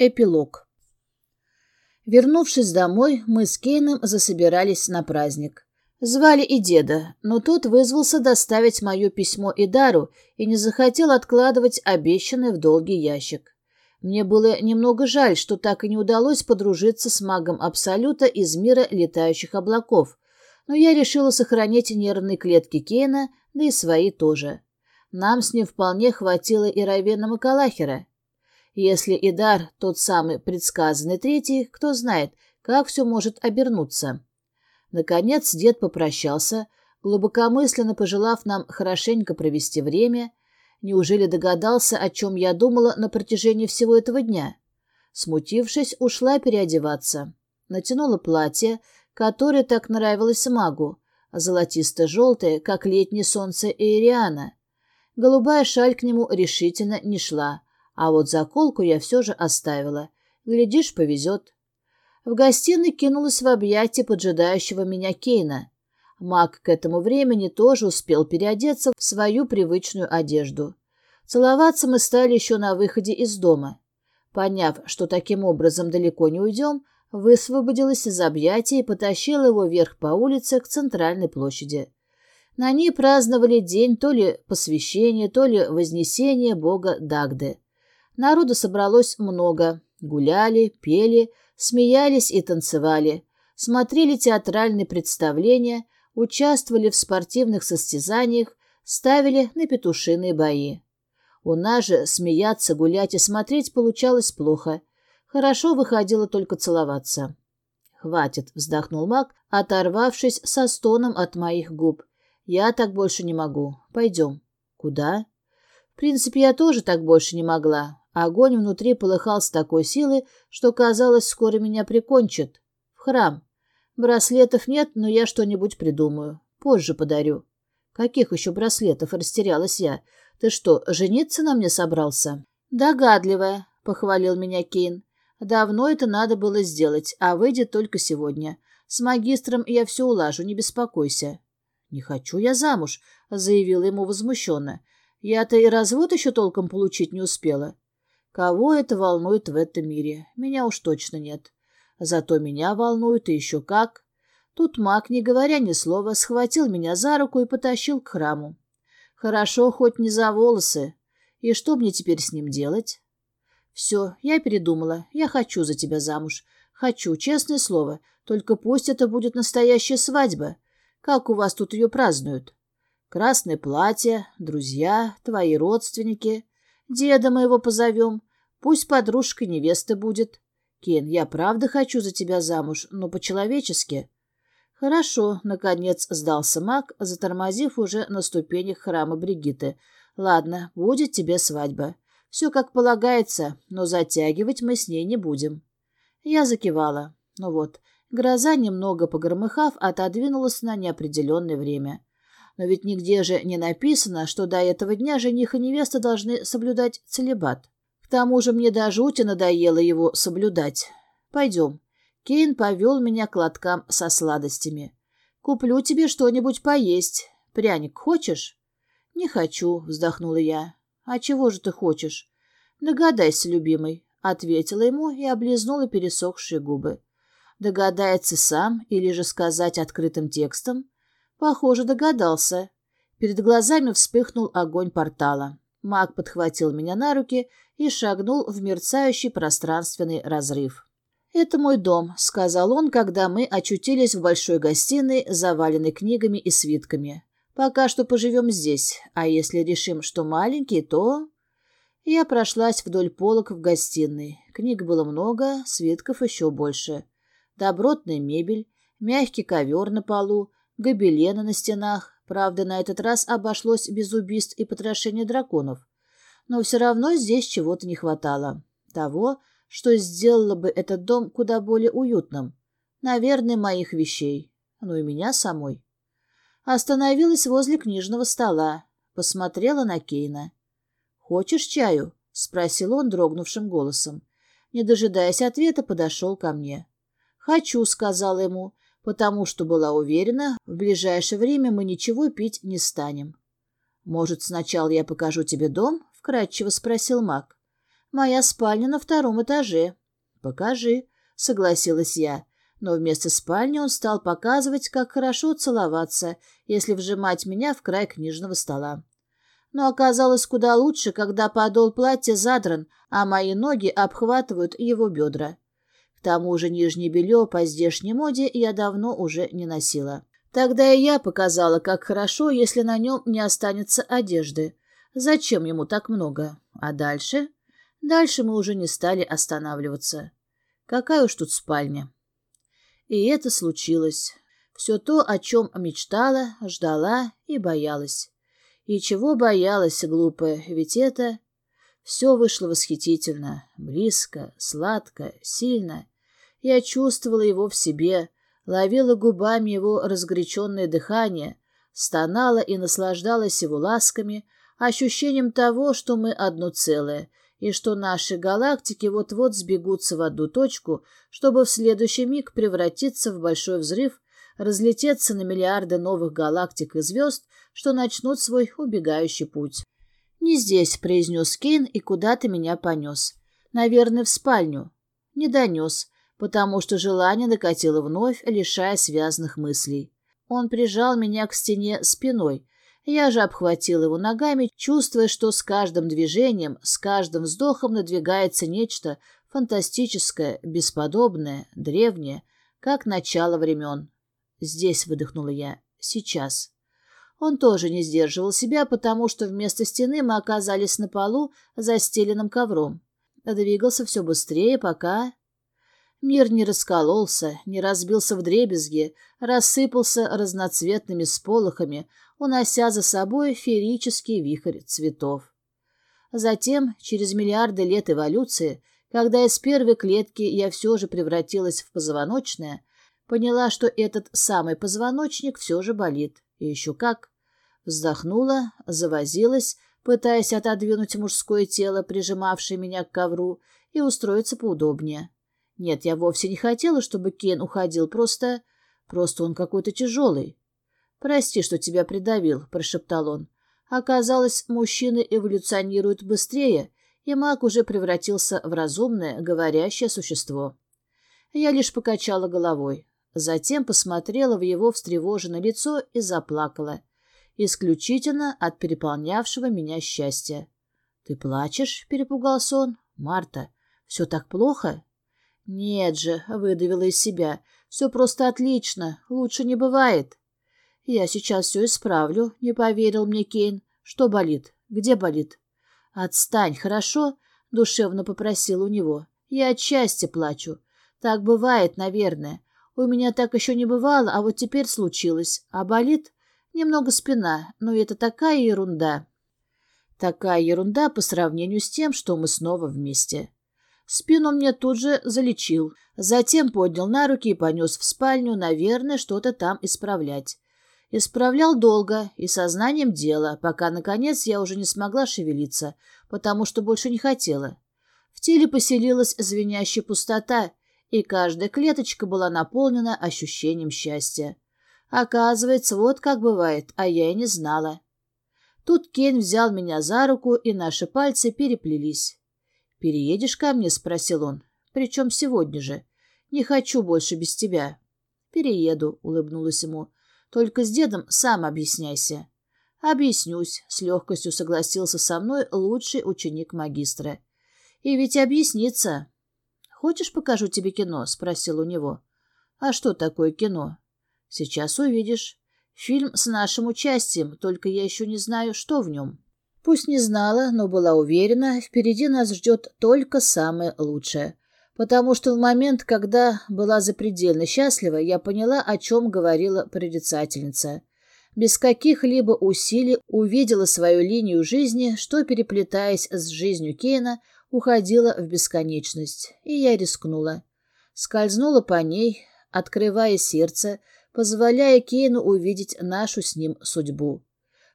Эпилог. Вернувшись домой, мы с Кейном засобирались на праздник. Звали и деда, но тот вызвался доставить мое письмо Идару и не захотел откладывать обещанное в долгий ящик. Мне было немного жаль, что так и не удалось подружиться с магом Абсолюта из мира летающих облаков, но я решила сохранить нервные клетки Кейна, да и свои тоже. Нам с ним вполне хватило и Равена Макалахера. Если Идар тот самый предсказанный третий, кто знает, как все может обернуться. Наконец дед попрощался, глубокомысленно пожелав нам хорошенько провести время. Неужели догадался, о чем я думала на протяжении всего этого дня? Смутившись, ушла переодеваться. Натянула платье, которое так нравилось магу, золотисто-желтое, как летнее солнце Эйриана. Голубая шаль к нему решительно не шла, а вот заколку я все же оставила. Глядишь, повезет. В гостиной кинулась в объятия поджидающего меня Кейна. Маг к этому времени тоже успел переодеться в свою привычную одежду. Целоваться мы стали еще на выходе из дома. Поняв, что таким образом далеко не уйдем, высвободилась из объятий и потащила его вверх по улице к центральной площади. На ней праздновали день то ли посвящения, то ли вознесения бога Дагды. Народу собралось много. Гуляли, пели, смеялись и танцевали. Смотрели театральные представления, участвовали в спортивных состязаниях, ставили на петушиные бои. У нас же смеяться, гулять и смотреть получалось плохо. Хорошо выходило только целоваться. «Хватит», — вздохнул маг, оторвавшись со стоном от моих губ. «Я так больше не могу. Пойдем». «Куда?» «В принципе, я тоже так больше не могла. Огонь внутри полыхал с такой силой, что, казалось, скоро меня прикончит. В храм. Браслетов нет, но я что-нибудь придумаю. Позже подарю. Каких еще браслетов, растерялась я. Ты что, жениться на мне собрался? Догадливая, похвалил меня Кейн. Давно это надо было сделать, а выйдет только сегодня. С магистром я все улажу, не беспокойся. Не хочу я замуж, заявила ему возмущенно. Я-то и развод еще толком получить не успела. Кого это волнует в этом мире? Меня уж точно нет. Зато меня волнует и еще как. Тут маг, не говоря ни слова, схватил меня за руку и потащил к храму. Хорошо, хоть не за волосы. И что мне теперь с ним делать? Все, я передумала. Я хочу за тебя замуж. Хочу, честное слово. Только пусть это будет настоящая свадьба. Как у вас тут ее празднуют? Красное платье, друзья, твои родственники. Деда моего позовем. Пусть подружка невесты будет. Кен, я правда хочу за тебя замуж, но по-человечески. Хорошо, наконец сдался маг, затормозив уже на ступенях храма Бригиты. Ладно, будет тебе свадьба. Все как полагается, но затягивать мы с ней не будем. Я закивала. Ну вот, гроза, немного погромыхав, отодвинулась на неопределенное время. Но ведь нигде же не написано, что до этого дня жених и невеста должны соблюдать целебат. К тому же мне до жути надоело его соблюдать. Пойдем. Кейн повел меня к лоткам со сладостями. Куплю тебе что-нибудь поесть. Пряник хочешь? Не хочу, вздохнула я. А чего же ты хочешь? Догадайся, любимый, ответила ему и облизнула пересохшие губы. Догадается сам или же сказать открытым текстом? Похоже, догадался. Перед глазами вспыхнул огонь портала. Маг подхватил меня на руки и шагнул в мерцающий пространственный разрыв. «Это мой дом», — сказал он, когда мы очутились в большой гостиной, заваленной книгами и свитками. «Пока что поживем здесь, а если решим, что маленький, то...» Я прошлась вдоль полок в гостиной. Книг было много, свитков еще больше. Добротная мебель, мягкий ковер на полу, гобелены на стенах. Правда, на этот раз обошлось без убийств и потрошения драконов. Но все равно здесь чего-то не хватало. Того, что сделало бы этот дом куда более уютным. Наверное, моих вещей. Ну и меня самой. Остановилась возле книжного стола. Посмотрела на Кейна. «Хочешь чаю?» — спросил он дрогнувшим голосом. Не дожидаясь ответа, подошел ко мне. «Хочу», — сказала ему, потому что была уверена, в ближайшее время мы ничего пить не станем. «Может, сначала я покажу тебе дом?» — вкратчиво спросил маг. Моя спальня на втором этаже. Покажи, согласилась я. Но вместо спальни он стал показывать, как хорошо целоваться, если вжимать меня в край книжного стола. Но оказалось куда лучше, когда подол платья задран, а мои ноги обхватывают его бедра. К тому же нижнее белье по здешней моде я давно уже не носила. Тогда и я показала, как хорошо, если на нем не останется одежды. Зачем ему так много? А дальше? Дальше мы уже не стали останавливаться. Какая уж тут спальня. И это случилось. Все то, о чем мечтала, ждала и боялась. И чего боялась, глупая, ведь это... Все вышло восхитительно, близко, сладко, сильно. Я чувствовала его в себе, ловила губами его разгоряченное дыхание, стонала и наслаждалась его ласками, ощущением того, что мы одно целое, и что наши галактики вот-вот сбегутся в одну точку, чтобы в следующий миг превратиться в большой взрыв, разлететься на миллиарды новых галактик и звезд, что начнут свой убегающий путь. «Не здесь», — произнес Кейн и куда-то меня понес. «Наверное, в спальню». Не донес, потому что желание накатило вновь, лишая связанных мыслей. Он прижал меня к стене спиной, я же обхватил его ногами, чувствуя, что с каждым движением, с каждым вздохом надвигается нечто фантастическое, бесподобное, древнее, как начало времен. «Здесь», — выдохнула я, — «сейчас». Он тоже не сдерживал себя, потому что вместо стены мы оказались на полу, застеленным ковром. Двигался все быстрее, пока... Мир не раскололся, не разбился в дребезги, рассыпался разноцветными сполохами, унося за собой феерический вихрь цветов. Затем, через миллиарды лет эволюции, когда из первой клетки я все же превратилась в позвоночное, поняла, что этот самый позвоночник все же болит. И еще как. Вздохнула, завозилась, пытаясь отодвинуть мужское тело, прижимавшее меня к ковру, и устроиться поудобнее. Нет, я вовсе не хотела, чтобы Кен уходил, просто... Просто он какой-то тяжелый. «Прости, что тебя придавил», — прошептал он. Оказалось, мужчины эволюционируют быстрее, и маг уже превратился в разумное, говорящее существо. Я лишь покачала головой. Затем посмотрела в его встревоженное лицо и заплакала. Исключительно от переполнявшего меня счастья. «Ты плачешь?» — перепугался он. «Марта, все так плохо?» «Нет же», — выдавила из себя. «Все просто отлично. Лучше не бывает». «Я сейчас все исправлю», — не поверил мне Кейн. «Что болит? Где болит?» «Отстань, хорошо?» — душевно попросил у него. «Я от счастья плачу. Так бывает, наверное. У меня так еще не бывало, а вот теперь случилось. А болит? Немного спина, но это такая ерунда». Такая ерунда по сравнению с тем, что мы снова вместе. Спину мне тут же залечил. Затем поднял на руки и понес в спальню, наверное, что-то там исправлять. Исправлял долго и сознанием дела, пока, наконец, я уже не смогла шевелиться, потому что больше не хотела. В теле поселилась звенящая пустота, и каждая клеточка была наполнена ощущением счастья. Оказывается, вот как бывает, а я и не знала. Тут Кен взял меня за руку, и наши пальцы переплелись. «Переедешь ко мне?» — спросил он. «Причем сегодня же. Не хочу больше без тебя». «Перееду», — улыбнулась ему. Только с дедом сам объясняйся. Объяснюсь, с легкостью согласился со мной лучший ученик магистра. И ведь объяснится. Хочешь, покажу тебе кино? Спросил у него. А что такое кино? Сейчас увидишь. Фильм с нашим участием, только я еще не знаю, что в нем. Пусть не знала, но была уверена, впереди нас ждет только самое лучшее потому что в момент, когда была запредельно счастлива, я поняла, о чем говорила прорицательница. Без каких-либо усилий увидела свою линию жизни, что, переплетаясь с жизнью Кейна, уходила в бесконечность, и я рискнула. Скользнула по ней, открывая сердце, позволяя Кейну увидеть нашу с ним судьбу.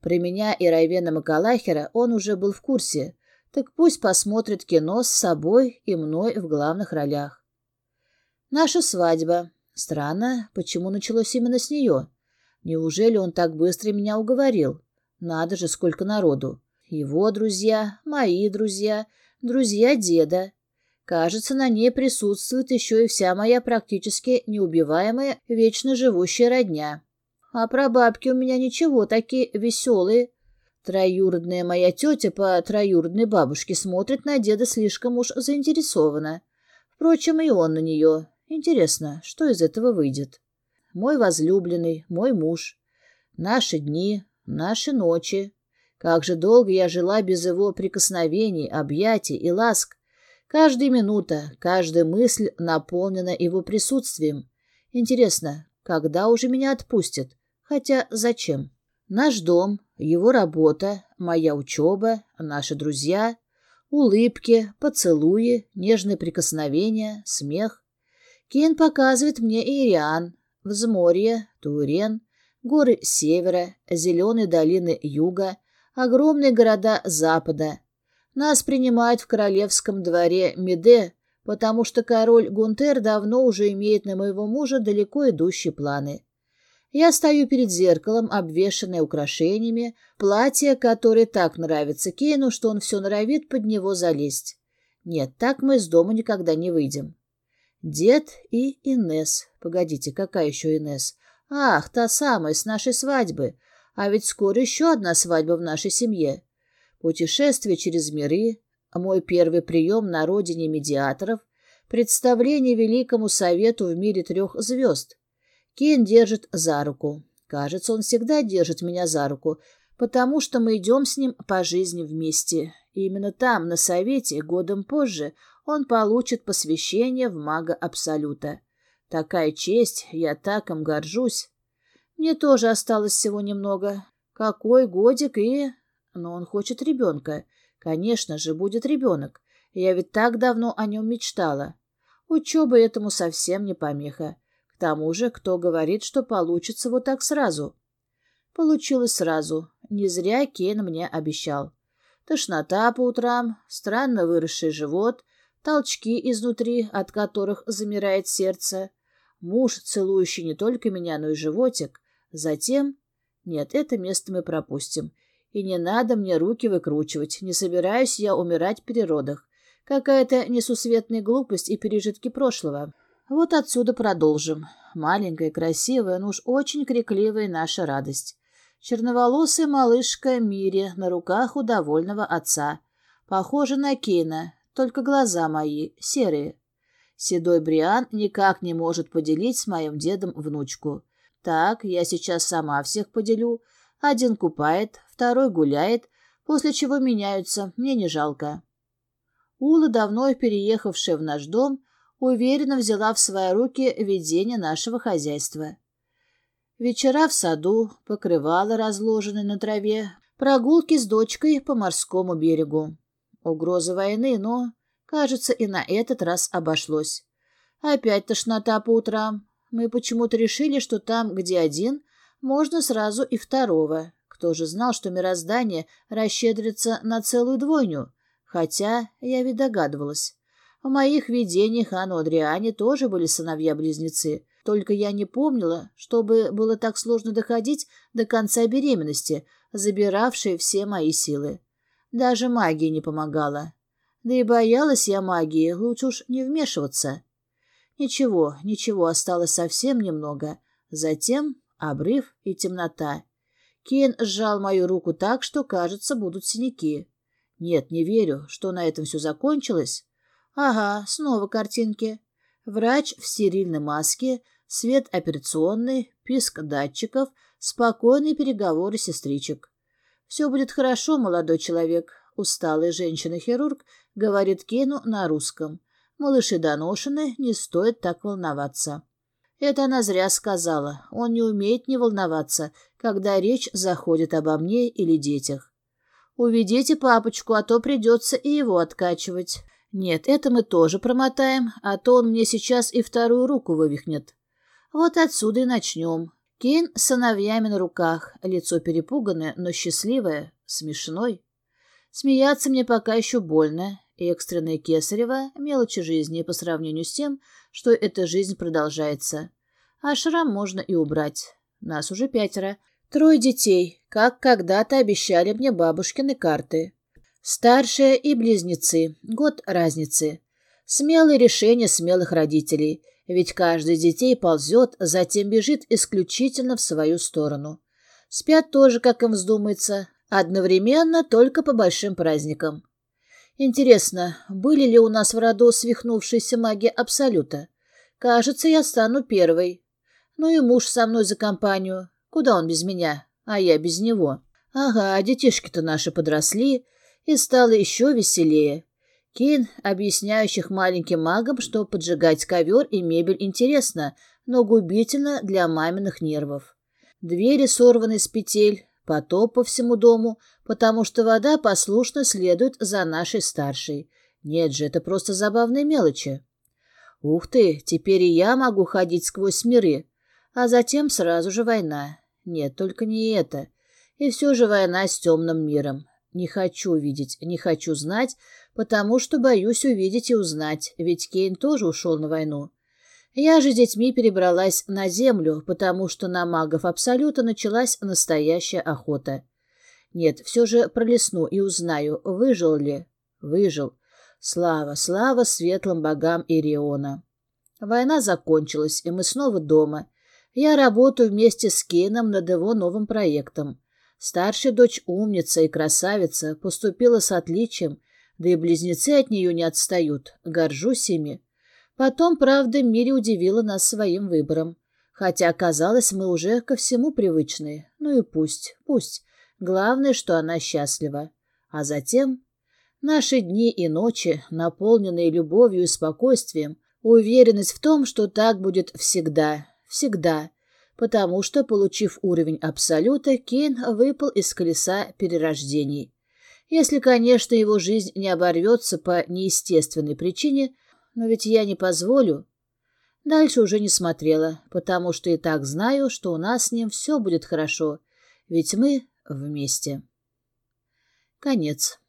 При меня и Райвена Макалахера он уже был в курсе, так пусть посмотрит кино с собой и мной в главных ролях. Наша свадьба. Странно, почему началось именно с нее? Неужели он так быстро меня уговорил? Надо же, сколько народу. Его друзья, мои друзья, друзья деда. Кажется, на ней присутствует еще и вся моя практически неубиваемая, вечно живущая родня. А про бабки у меня ничего, такие веселые. Троюродная моя тетя по троюродной бабушке смотрит на деда слишком уж заинтересованно. Впрочем, и он на нее. Интересно, что из этого выйдет? Мой возлюбленный, мой муж. Наши дни, наши ночи. Как же долго я жила без его прикосновений, объятий и ласк. Каждая минута, каждая мысль наполнена его присутствием. Интересно, когда уже меня отпустят? Хотя зачем? Наш дом, его работа, моя учеба, наши друзья, улыбки, поцелуи, нежные прикосновения, смех. Кен показывает мне Ириан, Взморье, Турен, горы севера, зеленые долины юга, огромные города запада. Нас принимают в королевском дворе Меде, потому что король Гунтер давно уже имеет на моего мужа далеко идущие планы. Я стою перед зеркалом, обвешанное украшениями, платье, которое так нравится Кейну, что он все норовит под него залезть. Нет, так мы из дома никогда не выйдем. Дед и Инес. Погодите, какая еще Инес? Ах, та самая, с нашей свадьбы. А ведь скоро еще одна свадьба в нашей семье. Путешествие через миры, мой первый прием на родине медиаторов, представление Великому Совету в мире трех звезд. Кен держит за руку. Кажется, он всегда держит меня за руку, потому что мы идем с ним по жизни вместе. И именно там, на совете, годом позже, он получит посвящение в мага Абсолюта. Такая честь, я так им горжусь. Мне тоже осталось всего немного. Какой годик и... Но он хочет ребенка. Конечно же, будет ребенок. Я ведь так давно о нем мечтала. Учеба этому совсем не помеха. К тому же, кто говорит, что получится вот так сразу? Получилось сразу. Не зря Кен мне обещал. Тошнота по утрам, странно выросший живот, толчки изнутри, от которых замирает сердце. Муж, целующий не только меня, но и животик. Затем... Нет, это место мы пропустим. И не надо мне руки выкручивать. Не собираюсь я умирать при родах. Какая-то несусветная глупость и пережитки прошлого. Вот отсюда продолжим. Маленькая, красивая, но уж очень крикливая наша радость. Черноволосая малышка Мири на руках у довольного отца. Похожа на Кена, только глаза мои серые. Седой Бриан никак не может поделить с моим дедом внучку. Так, я сейчас сама всех поделю. Один купает, второй гуляет, после чего меняются, мне не жалко. Ула, давно переехавшая в наш дом, уверенно взяла в свои руки ведение нашего хозяйства. Вечера в саду, покрывало разложенное на траве, прогулки с дочкой по морскому берегу. Угроза войны, но, кажется, и на этот раз обошлось. Опять тошнота по утрам. Мы почему-то решили, что там, где один, можно сразу и второго. Кто же знал, что мироздание расщедрится на целую двойню? Хотя я ведь догадывалась. В моих видениях Анну Адриане тоже были сыновья-близнецы, только я не помнила, чтобы было так сложно доходить до конца беременности, забиравшей все мои силы. Даже магия не помогала. Да и боялась я магии, лучше уж не вмешиваться. Ничего, ничего, осталось совсем немного. Затем обрыв и темнота. Кен сжал мою руку так, что, кажется, будут синяки. Нет, не верю, что на этом все закончилось. Ага, снова картинки. Врач в стерильной маске, свет операционный, писк датчиков, спокойные переговоры сестричек. «Все будет хорошо, молодой человек», — усталый женщина-хирург говорит Кену на русском. «Малыши доношены, не стоит так волноваться». Это она зря сказала. Он не умеет не волноваться, когда речь заходит обо мне или детях. «Уведите папочку, а то придется и его откачивать». Нет, это мы тоже промотаем, а то он мне сейчас и вторую руку вывихнет. Вот отсюда и начнем. Кейн с сыновьями на руках, лицо перепуганное, но счастливое, смешной. Смеяться мне пока еще больно, экстренное кесарево — мелочи жизни по сравнению с тем, что эта жизнь продолжается. А шрам можно и убрать. Нас уже пятеро. Трое детей, как когда-то обещали мне бабушкины карты. Старшая и близнецы. Год разницы. Смелые решения смелых родителей, ведь каждый из детей ползет, затем бежит исключительно в свою сторону. Спят тоже, как им вздумается, одновременно только по большим праздникам. Интересно, были ли у нас в роду свихнувшиеся маги Абсолюта? Кажется, я стану первой. Ну и муж со мной за компанию. Куда он без меня, а я без него? Ага, детишки-то наши подросли, и стало еще веселее. Кейн, объясняющих маленьким магам, что поджигать ковер и мебель интересно, но губительно для маминых нервов. Двери сорваны с петель, потоп по всему дому, потому что вода послушно следует за нашей старшей. Нет же, это просто забавные мелочи. Ух ты, теперь и я могу ходить сквозь миры. А затем сразу же война. Нет, только не это. И все же война с темным миром. Не хочу видеть, не хочу знать, потому что боюсь увидеть и узнать, ведь Кейн тоже ушел на войну. Я же с детьми перебралась на землю, потому что на магов Абсолюта началась настоящая охота. Нет, все же пролесну и узнаю, выжил ли. Выжил. Слава, слава светлым богам Ириона. Война закончилась, и мы снова дома. Я работаю вместе с Кейном над его новым проектом. Старшая дочь умница и красавица, поступила с отличием, да и близнецы от нее не отстают, горжусь ими. Потом, правда, Мири удивила нас своим выбором. Хотя, казалось, мы уже ко всему привычны. Ну и пусть, пусть. Главное, что она счастлива. А затем... Наши дни и ночи, наполненные любовью и спокойствием, уверенность в том, что так будет всегда, всегда, потому что, получив уровень Абсолюта, Кейн выпал из колеса перерождений. Если, конечно, его жизнь не оборвется по неестественной причине, но ведь я не позволю. Дальше уже не смотрела, потому что и так знаю, что у нас с ним все будет хорошо, ведь мы вместе. Конец.